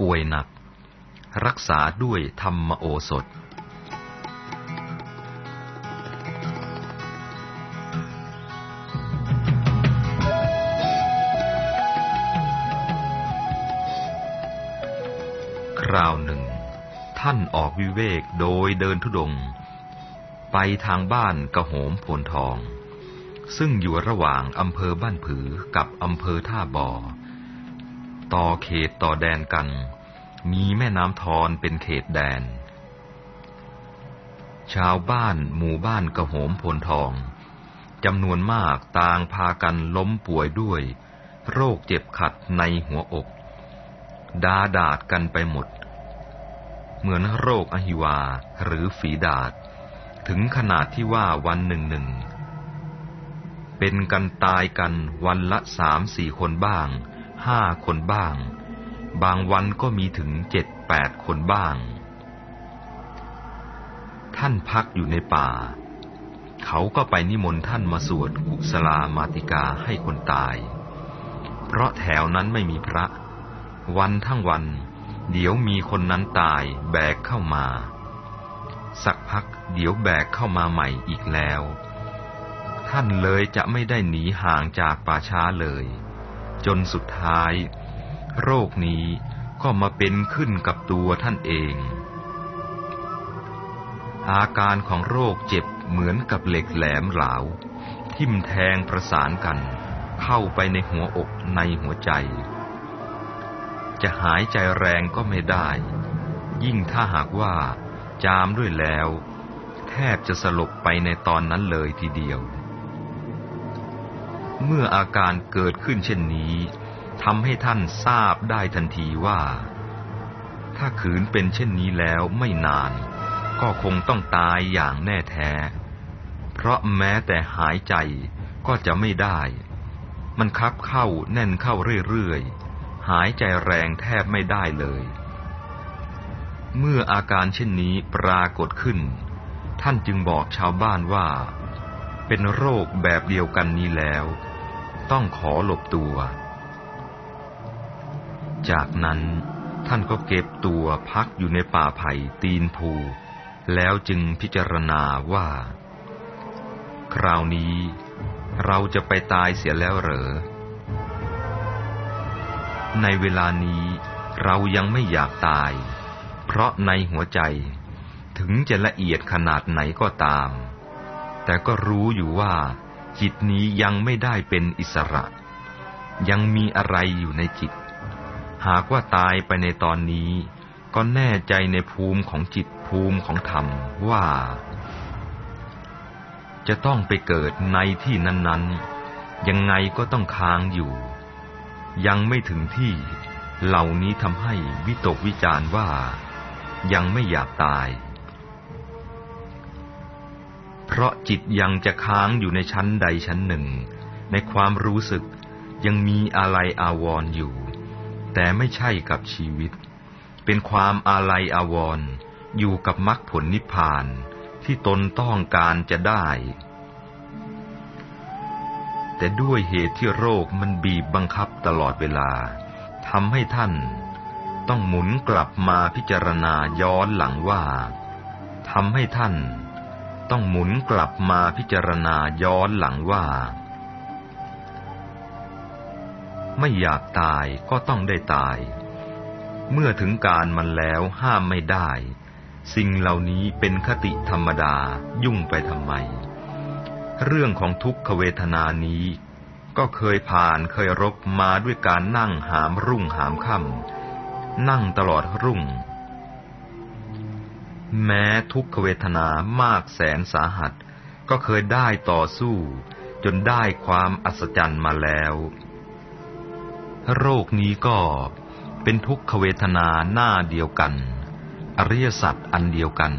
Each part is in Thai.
ป่วยหนัก รักษาด้วยธรรมโอสถ คราวหนึ่ง ท่านออกวิเวกโดยเดินทุดง ไปทางบ้านกระโหมโพนทอง ซึ่งอยู่ระหว่างอำเภอบ้านผือกับอำเภอท่าบ่อ ต่อเขตต่อแดนกัน มีแม่น้ำทอนเป็นเขตแดน ชาวบ้านหมู่บ้านกระโหมพนทองจำนวนมากต่างพากันล้มป่วยด้วย โรคเจ็บขัดในหัวอก ดาดาดกันไปหมด เหมือนโรคอหิวาหรือฝีดาด ถึงขนาดที่ว่าวันหนึ่งหนึ่ง เป็นกันตายกันวันละสามสี่คนบ้าง ห้าคนบ้าง บางวันก็มีถึงเจ็ดแปดคนบ้าง ท่านพักอยู่ในป่า เขาก็ไปนิมนต์ท่านมาสวดกุศลามาติกาให้คนตาย เพราะแถวนั้นไม่มีพระ วันทั้งวัน เดี๋ยวมีคนนั้นตายแบกเข้ามา สักพักเดี๋ยวแบกเข้ามาใหม่อีกแล้ว ท่านเลยจะไม่ได้หนีห่างจากป่าช้าเลย จนสุดท้าย โรคนี้ก็มาเป็นขึ้นกับตัวท่านเอง อาการของโรคเจ็บเหมือนกับเหล็กแหลมเหลาทิ่มแทงประสานกัน เข้าไปในหัวอกในหัวใจ จะหายใจแรงก็ไม่ได้ ยิ่งถ้าหากว่า จามด้วยแล้ว แทบจะสลบไปในตอนนั้นเลยทีเดียว เมื่ออาการเกิดขึ้นเช่นนี้ทำให้ท่านทราบได้ทันทีว่า ถ้าขืนเป็นเช่นนี้แล้วไม่นาน ก็คงต้องตายอย่างแน่แท้ เพราะแม้แต่หายใจก็จะไม่ได้ มันคับเข้าแน่นเข้าเรื่อยๆ หายใจแรงแทบไม่ได้เลย เมื่ออาการเช่นนี้ปรากฏขึ้น ท่านจึงบอกชาวบ้านว่า เป็นโรคแบบเดียวกันนี้แล้ว ต้องขอหลบตัว จากนั้นท่านก็เก็บตัวพักอยู่ในป่าไผ่ตีนภู แล้วจึงพิจารณาว่า คราวนี้เราจะไปตายเสียแล้วเหรอ ในเวลานี้เรายังไม่อยากตาย เพราะในหัวใจถึงจะละเอียดขนาดไหนก็ตาม แต่ก็รู้อยู่ว่าจิตนี้ยังไม่ได้เป็นอิสระ ยังมีอะไรอยู่ในจิต หากว่าตายไปในตอนนี้ ก็แน่ใจในภูมิของจิตภูมิของธรรมว่า จะต้องไปเกิดในที่นั้น ๆ ยังไงก็ต้องค้างอยู่ ยังไม่ถึงที่เหล่านี้ทำให้วิตกวิจารว่า ยังไม่อยากตาย เพราะจิตยังจะค้างอยู่ในชั้นใดชั้นหนึ่ง ในความรู้สึกยังมีอะไรอาวรณ์อยู่ แต่ไม่ใช่กับชีวิต เป็นความอาลัยอาวรณ์อยู่กับมรรคผลนิพพานที่ตนต้องการจะได้ แต่ด้วยเหตุที่โรคมันบีบบังคับตลอดเวลาทำให้ท่านต้องหมุนกลับมาพิจารณาย้อนหลังว่าทำให้ท่าน ต้องหมุนกลับมาพิจารณาย้อนหลังว่า ไม่อยากตายก็ต้องได้ตาย เมื่อถึงการมันแล้วห้ามไม่ได้ สิ่งเหล่านี้เป็นคติธรรมดายุ่งไปทำไม เรื่องของทุกขเวทนานี้ ก็เคยผ่านเคยรบมาด้วยการนั่งหามรุ่งหามค่ำนั่งตลอดรุ่ง แม้ทุกขเวทนามากแสนสาหัส ก็เคยได้ต่อสู้ จนได้ความอัศจรรย์มาแล้ว โรคนี้ก็เป็นทุกขเวทนาหน้าเดียวกัน อริยสัจอันเดียวกัน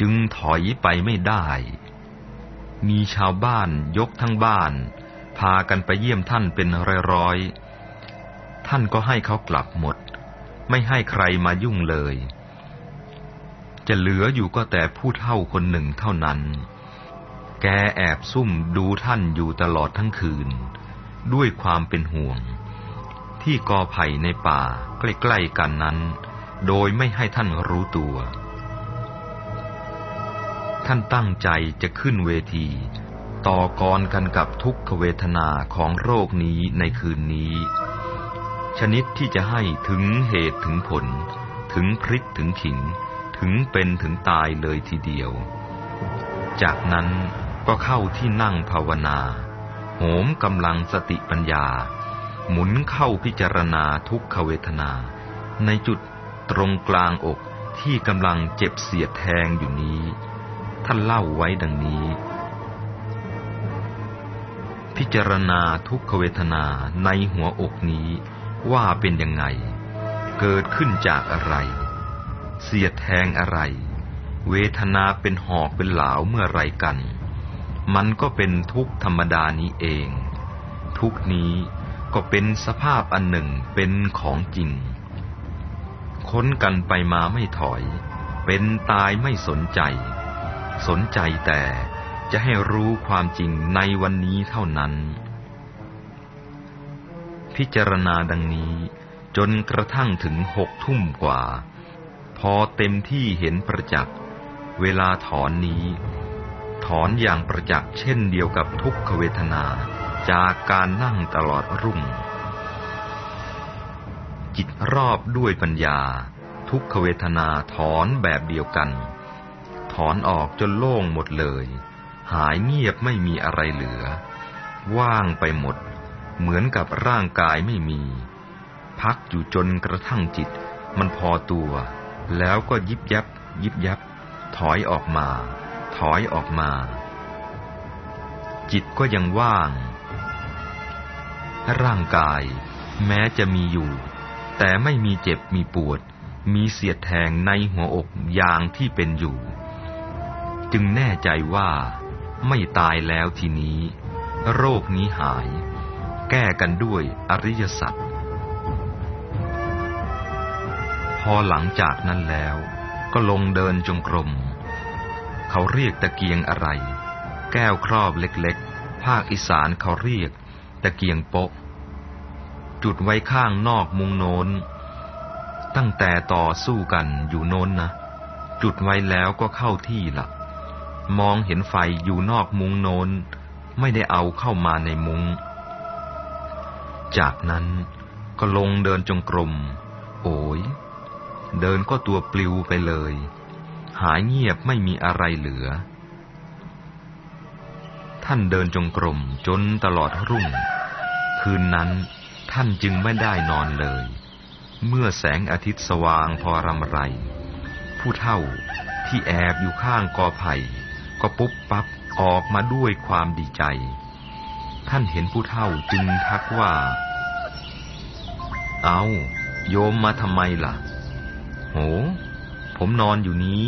จึงถอยไปไม่ได้ มีชาวบ้านยกทั้งบ้าน พากันไปเยี่ยมท่านเป็นร้อยๆท่านก็ให้เขากลับหมด ไม่ให้ใครมายุ่งเลย จะเหลืออยู่ก็แต่ผู้เท่าคนหนึ่งเท่านั้น แกแอบซุ่มดูท่านอยู่ตลอดทั้งคืน ด้วยความเป็นห่วง ที่กอไผ่ในป่าใกล้ๆกันนั้น โดยไม่ให้ท่านรู้ตัว ท่านตั้งใจจะขึ้นเวที ต่อกรกันกับทุกขเวทนาของโรคนี้ในคืนนี้ ชนิดที่จะให้ถึงเหตุถึงผล ถึงพริกถึงขิง ถึงเป็นถึงตายเลยทีเดียว จากนั้นก็เข้าที่นั่งภาวนา โหมกำลังสติปัญญา หมุนเข้าพิจารณาทุกขเวทนา ในจุดตรงกลางอกที่กำลังเจ็บเสียดแทงอยู่นี้ ท่านเล่าไว้ดังนี้ พิจารณาทุกขเวทนาในหัวอกนี้ว่าเป็นยังไง เกิดขึ้นจากอะไร เสียดแทงอะไร เวทนาเป็นหอกเป็นเหลาเมื่อไรกัน มันก็เป็นทุกธรรมดานี้เอง ทุกนี้ก็เป็นสภาพอันหนึ่งเป็นของจริง ค้นกันไปมาไม่ถอย เป็นตายไม่สนใจ สนใจแต่จะให้รู้ความจริงในวันนี้เท่านั้น พิจารณาดังนี้จนกระทั่งถึงหกทุ่มกว่า พอเต็มที่เห็นประจักษ์เวลาถอนนี้ ถอนอย่างประจักษ์เช่นเดียวกับทุกขเวทนาจากการนั่งตลอดรุ่ง จิตรอบด้วยปัญญา ทุกขเวทนาถอนแบบเดียวกัน ถอนออกจนโล่งหมดเลย หายเงียบไม่มีอะไรเหลือ ว่างไปหมด เหมือนกับร่างกายไม่มี พักอยู่จนกระทั่งจิตมันพอตัว แล้วก็ยิบยับ ยิบยับ ถอยออกมา ถอยออกมา จิตก็ยังว่าง ร่างกาย แม้จะมีอยู่ แต่ไม่มีเจ็บมีปวด มีเสียดแทงในหัวอกอย่างที่เป็นอยู่ จึงแน่ใจว่าไม่ตายแล้วทีนี้ โรคนี้หาย แก้กันด้วยอริยสัจ อหลังจากนั้นแล้ว ก็ลงเดินจงกรม เขาเรียกตะเกียงอะไร แก้วครอบเล็กๆ ภาคอีสานเขาเรียก ตะเกียงโป๊ะจุดไว้ข้างนอกมุงโน้น ตั้งแต่ต่อสู้กันอยู่โน้นนะ จุดไว้แล้วก็เข้าที่ละมองเห็นไฟอยู่นอกมุงโน้น ไม่ได้เอาเข้ามาในมุง จากนั้นก็ลงเดินจงกรม โอย เดินก็ตัวปลิวไปเลย หายเงียบไม่มีอะไรเหลือ ท่านเดินจงกรมจนตลอดรุ่ง คืนนั้นท่านจึงไม่ได้นอนเลย เมื่อแสงอาทิตย์สว่างพอรำไร ผู้เท่าที่แอบอยู่ข้างกอไผ่ก็ปุ๊บปั๊บออกมาด้วยความดีใจ ท่านเห็นผู้เท่าจึงทักว่า เอาโยมมาทำไมล่ะ ห ผมนอนอยู่นี้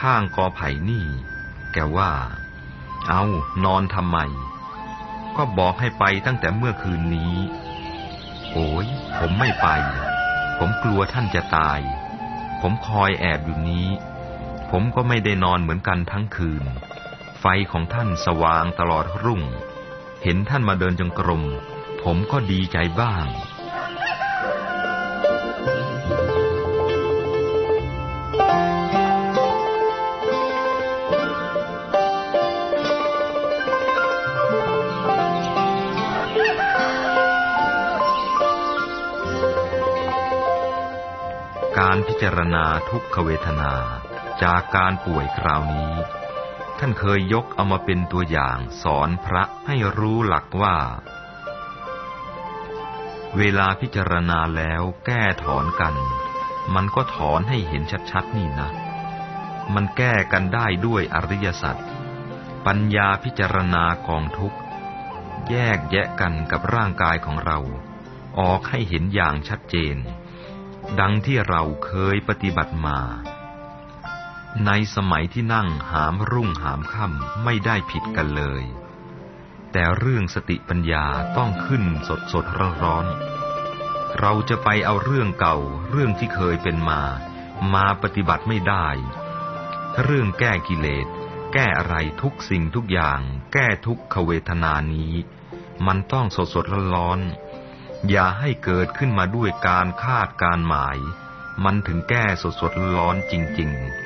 ข้างกอไผ่นี่ แกว่า เอานอนทำไม ก็บอกให้ไปตั้งแต่เมื่อคืนนี้ โอ้ย ผมไม่ไป ผมกลัวท่านจะตาย ผมคอยแอบอยู่นี้ ผมก็ไม่ได้นอนเหมือนกันทั้งคืน ไฟของท่านสว่างตลอดรุ่ง เห็นท่านมาเดินจงกรม ผมก็ดีใจบ้าง จารณาทุกขเวทนา จากการป่วยคราวนี้ ท่านเคยยกเอามาเป็นตัวอย่างสอนพระให้รู้หลักว่า เวลาพิจารณาแล้วแก้ถอนกัน มันก็ถอนให้เห็นชัดๆนี่นะ มันแก้กันได้ด้วยอริยสัจปัญญาพิจารณากองทุกข์ แยกแยะกันกับร่างกายของเรา ออกให้เห็นอย่างชัดเจน ดังที่เราเคยปฏิบัติมา ในสมัยที่นั่งหามรุ่งหามค่ำไม่ได้ผิดกันเลย แต่เรื่องสติปัญญาต้องขึ้นสดสดร้อนร้อนๆเราจะไปเอาเรื่องเก่าเรื่องที่เคยเป็นมา มาปฏิบัติไม่ได้ เรื่องแก้กิเลส แก้อะไรทุกสิ่งทุกอย่าง แก้ทุกขเวทนานี้ มันต้องสดสดร้อนร้อน อย่าให้เกิดขึ้นมาด้วยการคาดการหมาย มันถึงแก้สดๆร้อนจริง ๆ